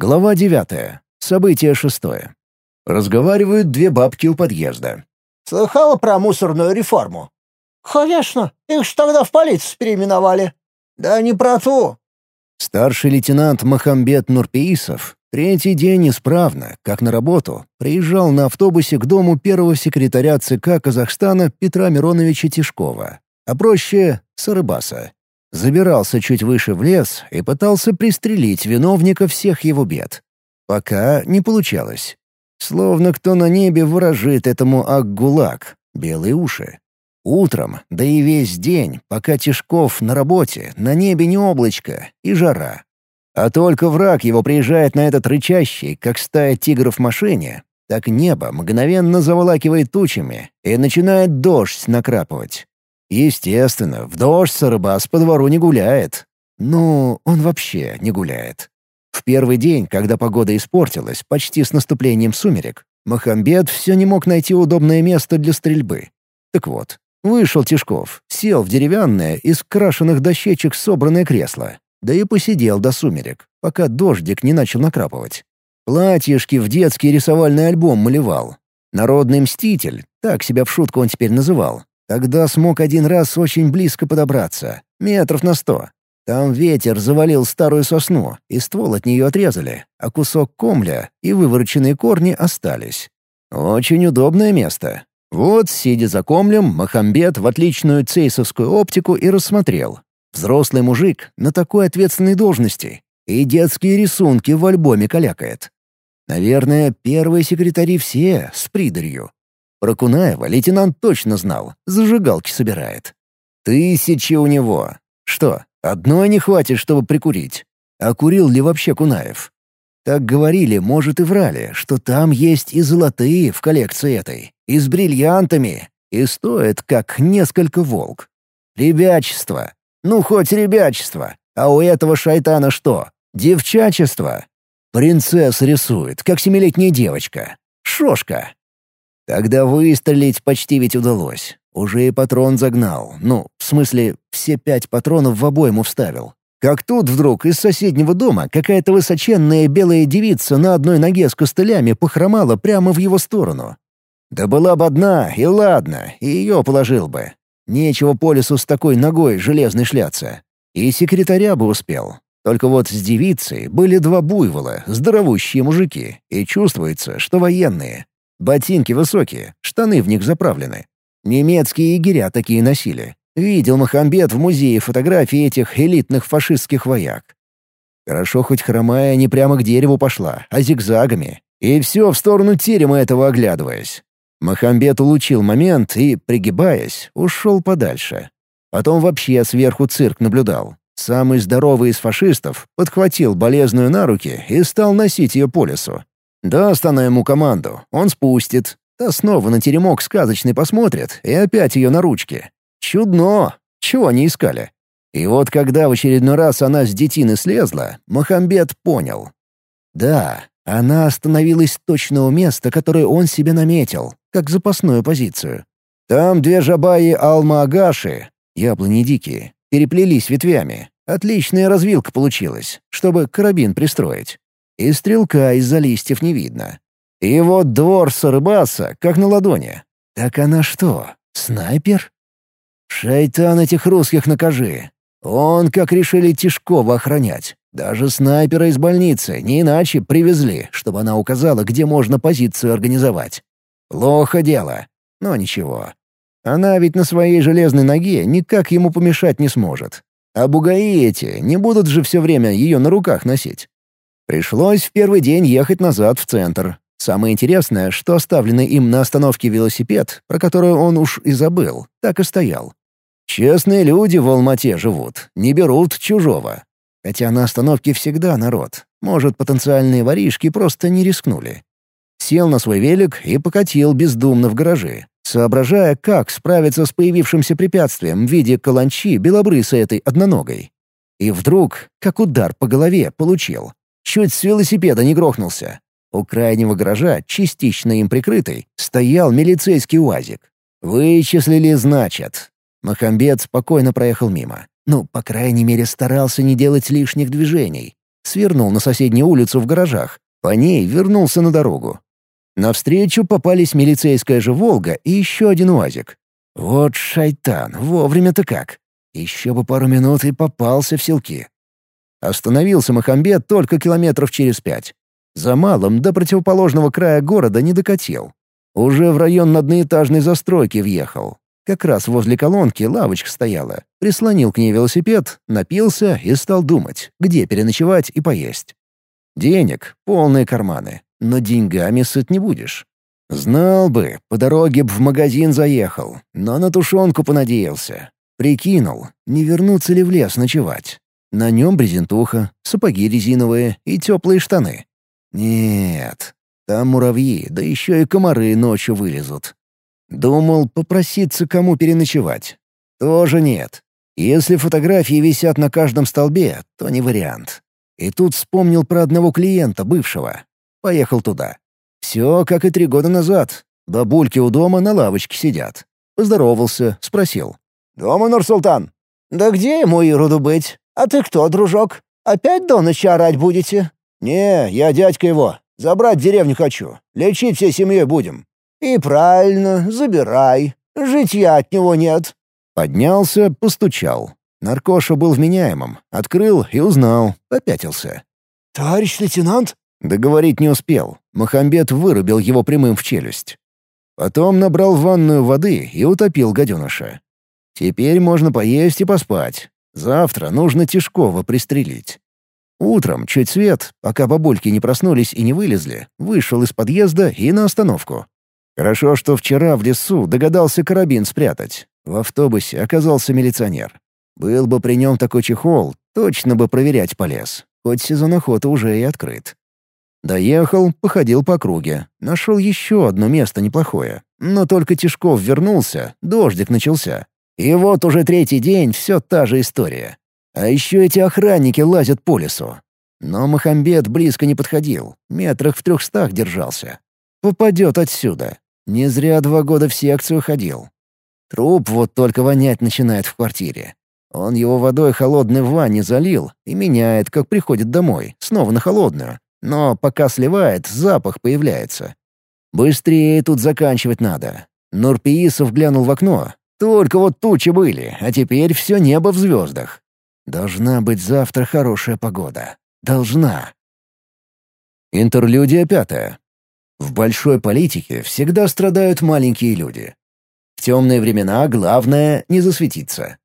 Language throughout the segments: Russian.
Глава девятая. Событие шестое. Разговаривают две бабки у подъезда. «Слыхала про мусорную реформу?» «Конечно. Их ж тогда в полицию переименовали». «Да не про ту». Старший лейтенант Махамбет Нурпеисов третий день исправно, как на работу, приезжал на автобусе к дому первого секретаря ЦК Казахстана Петра Мироновича Тишкова, а проще — Сарыбаса. Забирался чуть выше в лес и пытался пристрелить виновника всех его бед. Пока не получалось. Словно кто на небе выражит этому Акгулак, белые уши. Утром, да и весь день, пока Тишков на работе, на небе не облачко и жара. А только враг его приезжает на этот рычащий, как стая тигров в машине, так небо мгновенно заволакивает тучами и начинает дождь накрапывать. Естественно, в дождь Сарыбас по двору не гуляет. Ну, он вообще не гуляет. В первый день, когда погода испортилась, почти с наступлением сумерек, Махамбет все не мог найти удобное место для стрельбы. Так вот, вышел Тишков, сел в деревянное, из крашеных дощечек собранное кресло, да и посидел до сумерек, пока дождик не начал накрапывать. Платьишки в детский рисовальный альбом малевал. Народный мститель, так себя в шутку он теперь называл, Тогда смог один раз очень близко подобраться, метров на сто. Там ветер завалил старую сосну, и ствол от нее отрезали, а кусок комля и вывороченные корни остались. Очень удобное место. Вот, сидя за комлем, Махамбет в отличную цейсовскую оптику и рассмотрел. Взрослый мужик на такой ответственной должности. И детские рисунки в альбоме калякает. Наверное, первые секретари все с придарью. Про Кунаева лейтенант точно знал, зажигалки собирает. Тысячи у него. Что, одной не хватит, чтобы прикурить? А курил ли вообще Кунаев? Так говорили, может и врали, что там есть и золотые в коллекции этой, и с бриллиантами, и стоит как несколько волк. Ребячество. Ну, хоть ребячество. А у этого шайтана что? Девчачество. Принцесс рисует, как семилетняя девочка. Шошка. Тогда выстрелить почти ведь удалось. Уже и патрон загнал. Ну, в смысле, все пять патронов в обойму вставил. Как тут вдруг из соседнего дома какая-то высоченная белая девица на одной ноге с костылями похромала прямо в его сторону. Да была бы одна, и ладно, и ее положил бы. Нечего по лесу с такой ногой железной шляться. И секретаря бы успел. Только вот с девицей были два буйвола, здоровущие мужики, и чувствуется, что военные. Ботинки высокие, штаны в них заправлены. Немецкие егеря такие носили. Видел Махамбет в музее фотографии этих элитных фашистских вояк. Хорошо, хоть хромая не прямо к дереву пошла, а зигзагами. И все в сторону терема этого оглядываясь. Махамбет улучил момент и, пригибаясь, ушел подальше. Потом вообще сверху цирк наблюдал. Самый здоровый из фашистов подхватил болезную на руки и стал носить ее по лесу. Даст она ему команду, он спустит. Та снова на теремок сказочный посмотрит и опять ее на ручке. Чудно! Чего они искали? И вот когда в очередной раз она с детины слезла, Махамбет понял. Да, она остановилась точно у места, которое он себе наметил, как запасную позицию. Там две жабаи алма-агаши, яблони дикие, переплелись ветвями. Отличная развилка получилась, чтобы карабин пристроить и стрелка из-за листьев не видно. И вот двор Сарыбаса, как на ладони. Так она что, снайпер? Шайтан этих русских накажи. Он, как решили Тишкова охранять. Даже снайпера из больницы не иначе привезли, чтобы она указала, где можно позицию организовать. Плохо дело, но ничего. Она ведь на своей железной ноге никак ему помешать не сможет. А бугаи эти не будут же все время ее на руках носить. Пришлось в первый день ехать назад в центр. Самое интересное, что оставленный им на остановке велосипед, про который он уж и забыл, так и стоял. Честные люди в Алмате живут, не берут чужого. Хотя на остановке всегда народ. Может, потенциальные воришки просто не рискнули. Сел на свой велик и покатил бездумно в гаражи, соображая, как справиться с появившимся препятствием в виде каланчи белобрысы этой одноногой. И вдруг, как удар по голове, получил. Чуть с велосипеда не грохнулся. У крайнего гаража, частично им прикрытый, стоял милицейский УАЗик. «Вычислили, значит». Махамбет спокойно проехал мимо. Ну, по крайней мере, старался не делать лишних движений. свернул на соседнюю улицу в гаражах, по ней вернулся на дорогу. Навстречу попались милицейская же «Волга» и еще один УАЗик. Вот шайтан, вовремя-то как. Еще бы пару минут и попался в селки. Остановился Махамбет только километров через пять. За малым до противоположного края города не докатил. Уже в район одноэтажной застройки въехал. Как раз возле колонки лавочка стояла. Прислонил к ней велосипед, напился и стал думать, где переночевать и поесть. Денег — полные карманы, но деньгами сыт не будешь. Знал бы, по дороге б в магазин заехал, но на тушенку понадеялся. Прикинул, не вернуться ли в лес ночевать. На нем брезентуха, сапоги резиновые и теплые штаны. Нет, там муравьи, да еще и комары ночью вылезут. Думал попроситься кому переночевать. Тоже нет. Если фотографии висят на каждом столбе, то не вариант. И тут вспомнил про одного клиента, бывшего. Поехал туда. Все, как и три года назад. Бабульки у дома на лавочке сидят. Поздоровался, спросил. «Дома, Нурсултан?» «Да где ему Ироду быть? А ты кто, дружок? Опять до ночи орать будете?» «Не, я дядька его. Забрать деревню хочу. Лечить всей семьей будем». «И правильно, забирай. Житья от него нет». Поднялся, постучал. Наркоша был вменяемым. Открыл и узнал. Попятился. «Товарищ лейтенант?» Договорить не успел. Махамбет вырубил его прямым в челюсть. Потом набрал в ванную воды и утопил гаденыша. Теперь можно поесть и поспать. Завтра нужно Тишкова пристрелить. Утром, чуть свет, пока бабульки не проснулись и не вылезли, вышел из подъезда и на остановку. Хорошо, что вчера в лесу догадался карабин спрятать. В автобусе оказался милиционер. Был бы при нем такой чехол, точно бы проверять полез, хоть сезон охоты уже и открыт. Доехал, походил по округе, нашел еще одно место неплохое. Но только Тишков вернулся, дождик начался. И вот уже третий день все та же история. А еще эти охранники лазят по лесу. Но Махамбет близко не подходил, метрах в трехстах держался. Попадет отсюда. Не зря два года в секцию ходил. Труп вот только вонять начинает в квартире. Он его водой холодной в ванне залил и меняет, как приходит домой, снова на холодную. Но пока сливает, запах появляется. Быстрее тут заканчивать надо. Нурпиисов глянул в окно, только вот тучи были, а теперь все небо в звездах. Должна быть завтра хорошая погода. Должна. Интерлюдия пятая. В большой политике всегда страдают маленькие люди. В темные времена главное — не засветиться.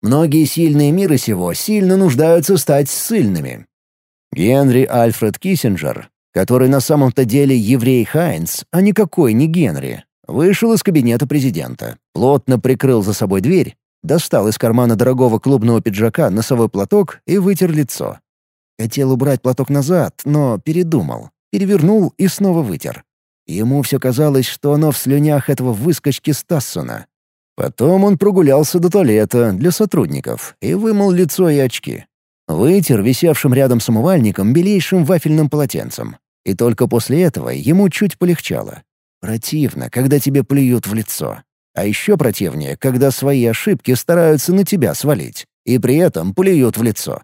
Многие сильные мира сего сильно нуждаются стать сильными. Генри Альфред Киссинджер, который на самом-то деле еврей Хайнц, а никакой не Генри, Вышел из кабинета президента, плотно прикрыл за собой дверь, достал из кармана дорогого клубного пиджака носовой платок и вытер лицо. Хотел убрать платок назад, но передумал. Перевернул и снова вытер. Ему все казалось, что оно в слюнях этого выскочки Стассона. Потом он прогулялся до туалета для сотрудников и вымыл лицо и очки. Вытер висевшим рядом с умывальником белейшим вафельным полотенцем. И только после этого ему чуть полегчало. Противно, когда тебе плюют в лицо. А еще противнее, когда свои ошибки стараются на тебя свалить, и при этом плюют в лицо.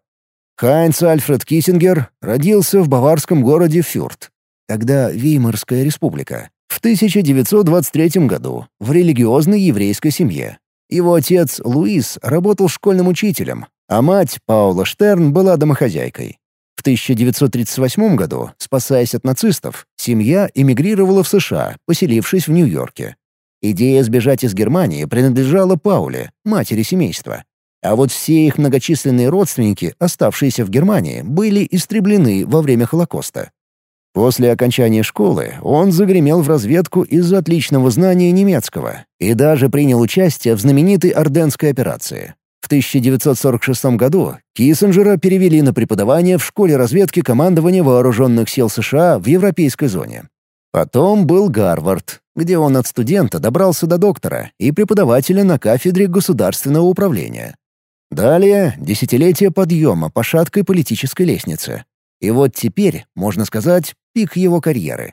Хайнц Альфред Киссингер родился в баварском городе Фюрт, тогда Веймарская республика, в 1923 году в религиозной еврейской семье. Его отец Луис работал школьным учителем, а мать Паула Штерн была домохозяйкой. В 1938 году, спасаясь от нацистов, семья эмигрировала в США, поселившись в Нью-Йорке. Идея сбежать из Германии принадлежала Пауле, матери семейства. А вот все их многочисленные родственники, оставшиеся в Германии, были истреблены во время Холокоста. После окончания школы он загремел в разведку из-за отличного знания немецкого и даже принял участие в знаменитой Орденской операции. В 1946 году Киссинджера перевели на преподавание в школе разведки командования вооруженных сил США в европейской зоне. Потом был Гарвард, где он от студента добрался до доктора и преподавателя на кафедре государственного управления. Далее — десятилетие подъема по шаткой политической лестнице. И вот теперь, можно сказать, пик его карьеры.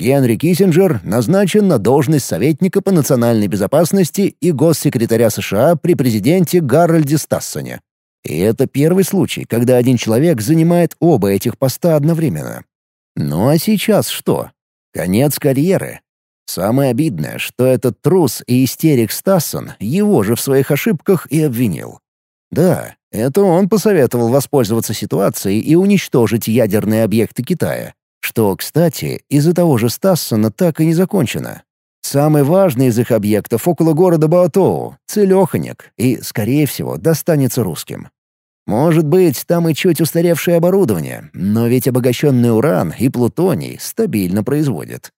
Генри Киссинджер назначен на должность советника по национальной безопасности и госсекретаря США при президенте Гарольде Стассоне. И это первый случай, когда один человек занимает оба этих поста одновременно. Ну а сейчас что? Конец карьеры. Самое обидное, что этот трус и истерик Стассон его же в своих ошибках и обвинил. Да, это он посоветовал воспользоваться ситуацией и уничтожить ядерные объекты Китая, что, кстати, из-за того же Стассона так и не закончено. Самый важный из их объектов около города Баотоу — целеханик, и, скорее всего, достанется русским. Может быть, там и чуть устаревшее оборудование, но ведь обогащенный уран и плутоний стабильно производят.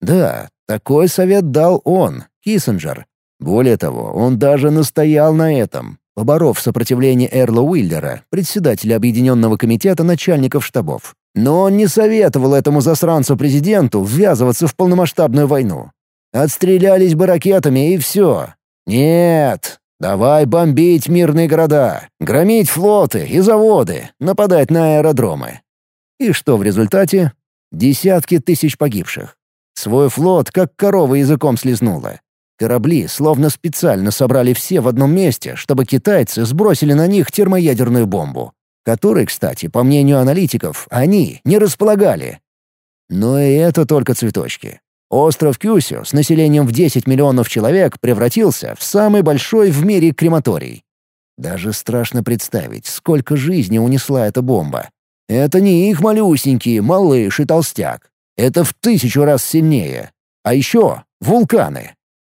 Да, такой совет дал он, Киссинджер. Более того, он даже настоял на этом, поборов сопротивление Эрла Уиллера, председателя Объединенного комитета начальников штабов. Но он не советовал этому засранцу-президенту ввязываться в полномасштабную войну. Отстрелялись бы ракетами и все. Нет, давай бомбить мирные города, громить флоты и заводы, нападать на аэродромы. И что в результате? Десятки тысяч погибших. Свой флот как корова языком слезнула. Корабли словно специально собрали все в одном месте, чтобы китайцы сбросили на них термоядерную бомбу, которой, кстати, по мнению аналитиков, они не располагали. Но и это только цветочки. Остров Кюсю с населением в 10 миллионов человек превратился в самый большой в мире крематорий. Даже страшно представить, сколько жизни унесла эта бомба. Это не их малюсенький малыш и толстяк. Это в тысячу раз сильнее. А еще вулканы.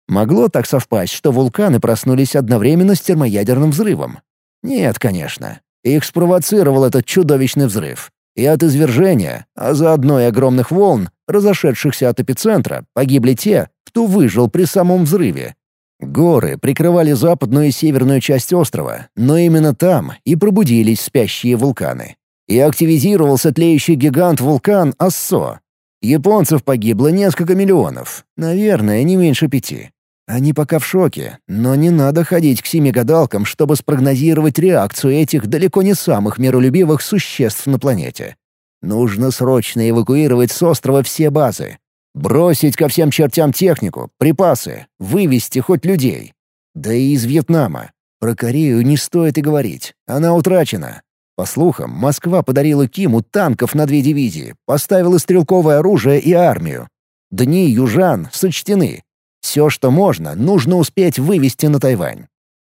Могло так совпасть, что вулканы проснулись одновременно с термоядерным взрывом? Нет, конечно. Их спровоцировал этот чудовищный взрыв. И от извержения, а заодно и огромных волн, разошедшихся от эпицентра, погибли те, кто выжил при самом взрыве. Горы прикрывали западную и северную часть острова, но именно там и пробудились спящие вулканы. И активизировался тлеющий гигант-вулкан Ассо. Японцев погибло несколько миллионов, наверное, не меньше пяти. Они пока в шоке, но не надо ходить к семи гадалкам, чтобы спрогнозировать реакцию этих далеко не самых миролюбивых существ на планете. Нужно срочно эвакуировать с острова все базы. Бросить ко всем чертям технику, припасы, вывести хоть людей. Да и из Вьетнама. Про Корею не стоит и говорить. Она утрачена. По слухам, Москва подарила Киму танков на две дивизии, поставила стрелковое оружие и армию. Дни южан сочтены, все, что можно, нужно успеть вывести на Тайвань.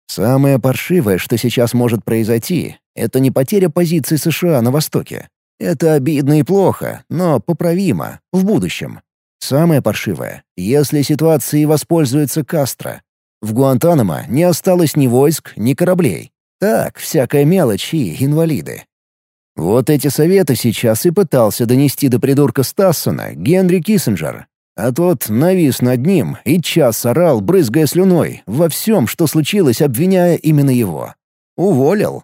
Самое паршивое, что сейчас может произойти, это не потеря позиций США на Востоке. Это обидно и плохо, но поправимо, в будущем. Самое паршивое, если ситуацией воспользуется Кастро. В Гуантанамо не осталось ни войск, ни кораблей. Так, всякая мелочь и инвалиды. Вот эти советы сейчас и пытался донести до придурка Стассона Генри Киссинджер, а тот навис над ним и час орал, брызгая слюной, во всем, что случилось, обвиняя именно его. Уволил?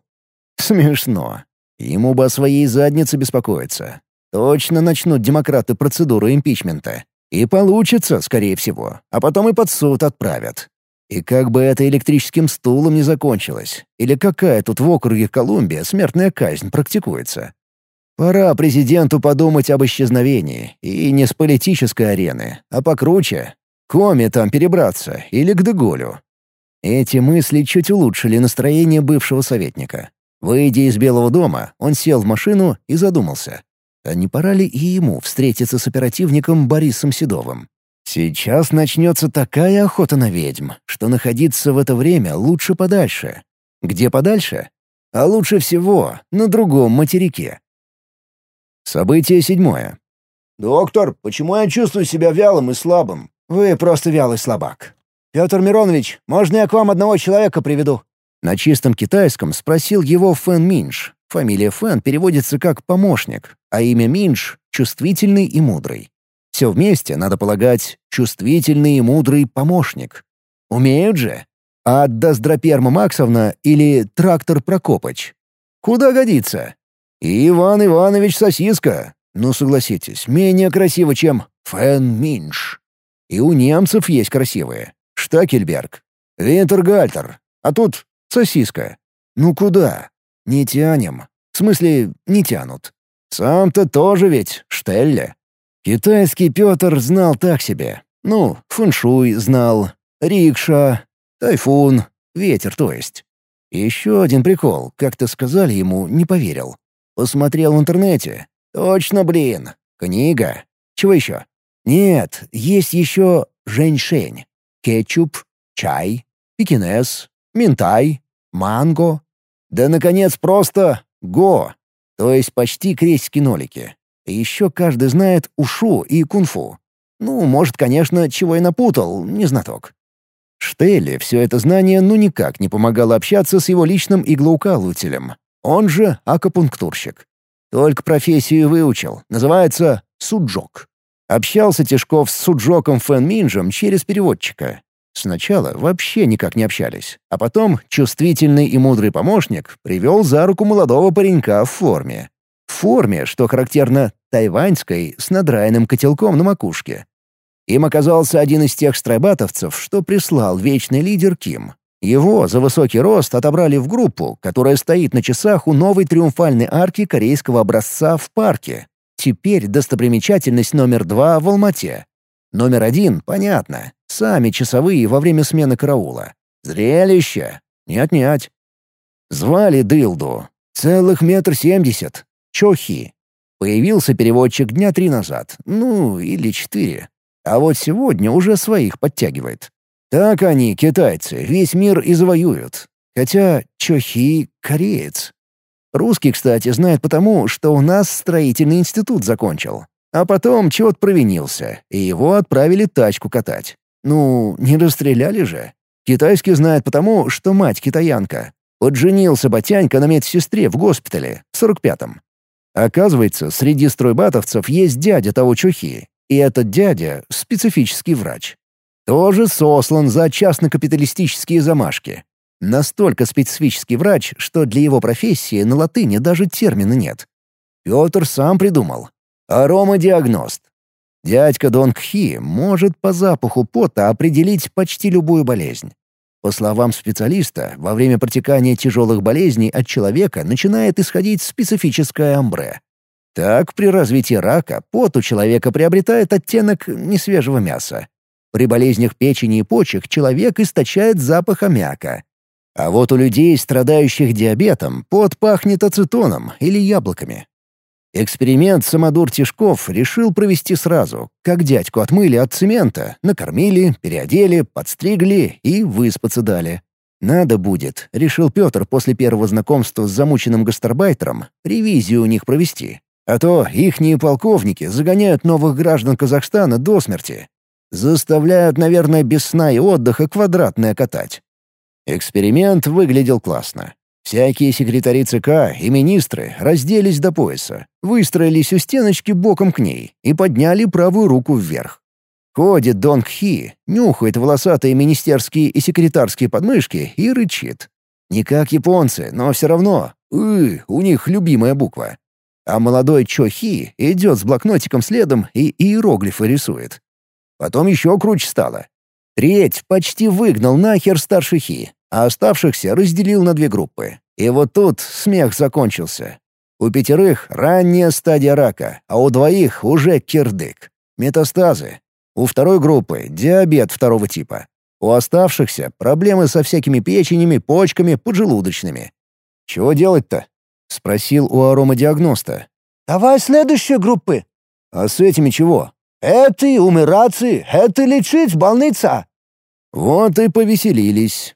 Смешно. Ему бы о своей заднице беспокоиться. Точно начнут демократы процедуру импичмента. И получится, скорее всего, а потом и под суд отправят. И как бы это электрическим стулом не закончилось, или какая тут в округе Колумбия смертная казнь практикуется. Пора президенту подумать об исчезновении, и не с политической арены, а покруче. Коме там перебраться или к Деголю. Эти мысли чуть улучшили настроение бывшего советника. Выйдя из Белого дома, он сел в машину и задумался. А не пора ли и ему встретиться с оперативником Борисом Седовым? Сейчас начнется такая охота на ведьм, что находиться в это время лучше подальше. Где подальше? А лучше всего на другом материке. Событие седьмое. «Доктор, почему я чувствую себя вялым и слабым?» «Вы просто вялый слабак. Петр Миронович, можно я к вам одного человека приведу?» На чистом китайском спросил его Фэн Минш. Фамилия Фэн переводится как «помощник», а имя Минш — «чувствительный и мудрый». Все вместе, надо полагать, чувствительный и мудрый помощник. Умеют же. А Доздроперма Максовна или Трактор Прокопыч? Куда годится? И Иван Иванович Сосиска. Ну, согласитесь, менее красиво, чем Фэн Минш. И у немцев есть красивые. Штакельберг, Винтергальтер. А тут Сосиска. Ну куда? Не тянем. В смысле, не тянут. Сам-то тоже ведь Штелле. Китайский Петр знал так себе. Ну, фэншуй знал, рикша, тайфун, ветер то есть. Еще один прикол, как-то сказали ему, не поверил. Посмотрел в интернете. Точно, блин. Книга. Чего еще? Нет, есть еще женьшень, кетчуп, чай, пекинес, минтай, манго. Да, наконец, просто го, то есть почти крестики нолики. И еще каждый знает ушу и кунфу. Ну, может, конечно, чего и напутал, не знаток. Штелле все это знание ну никак не помогало общаться с его личным иглоукалывателем. Он же акупунктурщик. Только профессию выучил. Называется суджок. Общался Тишков с суджоком Фэн Минджем через переводчика. Сначала вообще никак не общались, а потом чувствительный и мудрый помощник привел за руку молодого паренька в форме. В форме, что характерно, тайваньской, с надраенным котелком на макушке. Им оказался один из тех страйбатовцев, что прислал вечный лидер Ким. Его за высокий рост отобрали в группу, которая стоит на часах у новой триумфальной арки корейского образца в парке. Теперь достопримечательность номер два в Алмате. Номер один, понятно, сами часовые во время смены караула. Зрелище! Не отнять. Звали Дылду. Целых метр семьдесят. Чохи. Появился переводчик дня три назад. Ну, или четыре. А вот сегодня уже своих подтягивает. Так они, китайцы, весь мир и завоюют. Хотя Чохи — кореец. Русский, кстати, знает потому, что у нас строительный институт закончил. А потом чего-то провинился, и его отправили тачку катать. Ну, не расстреляли же. Китайский знает потому, что мать китаянка. Подженился Батянька на медсестре в госпитале в 45-м. Оказывается, среди стройбатовцев есть дядя того чухи, и этот дядя — специфический врач. Тоже сослан за частно-капиталистические замашки. Настолько специфический врач, что для его профессии на латыни даже термина нет. Петр сам придумал. Аромадиагност. Дядька Дон Кхи может по запаху пота определить почти любую болезнь. По словам специалиста, во время протекания тяжелых болезней от человека начинает исходить специфическое амбре. Так, при развитии рака пот у человека приобретает оттенок несвежего мяса. При болезнях печени и почек человек источает запах аммиака. А вот у людей, страдающих диабетом, пот пахнет ацетоном или яблоками. Эксперимент Самодур Тишков решил провести сразу, как дядьку отмыли от цемента, накормили, переодели, подстригли и выспаться дали. «Надо будет», — решил Петр после первого знакомства с замученным гастарбайтером, ревизию у них провести. А то ихние полковники загоняют новых граждан Казахстана до смерти. Заставляют, наверное, без сна и отдыха квадратное катать. Эксперимент выглядел классно. Всякие секретари ЦК и министры разделись до пояса, выстроились у стеночки боком к ней и подняли правую руку вверх. Ходит Дон Кхи, нюхает волосатые министерские и секретарские подмышки и рычит. Не как японцы, но все равно, «ы» у них любимая буква. А молодой Чохи идет с блокнотиком следом и иероглифы рисует. Потом еще круче стало. Треть почти выгнал нахер старший Хи, а оставшихся разделил на две группы. И вот тут смех закончился. У пятерых ранняя стадия рака, а у двоих уже кирдык. Метастазы. У второй группы диабет второго типа. У оставшихся проблемы со всякими печенями, почками, поджелудочными. «Чего делать-то?» — спросил у аромадиагноста. «Давай следующие группы». «А с этими чего?» Это умираться, это лечить больница». Вот и повеселились.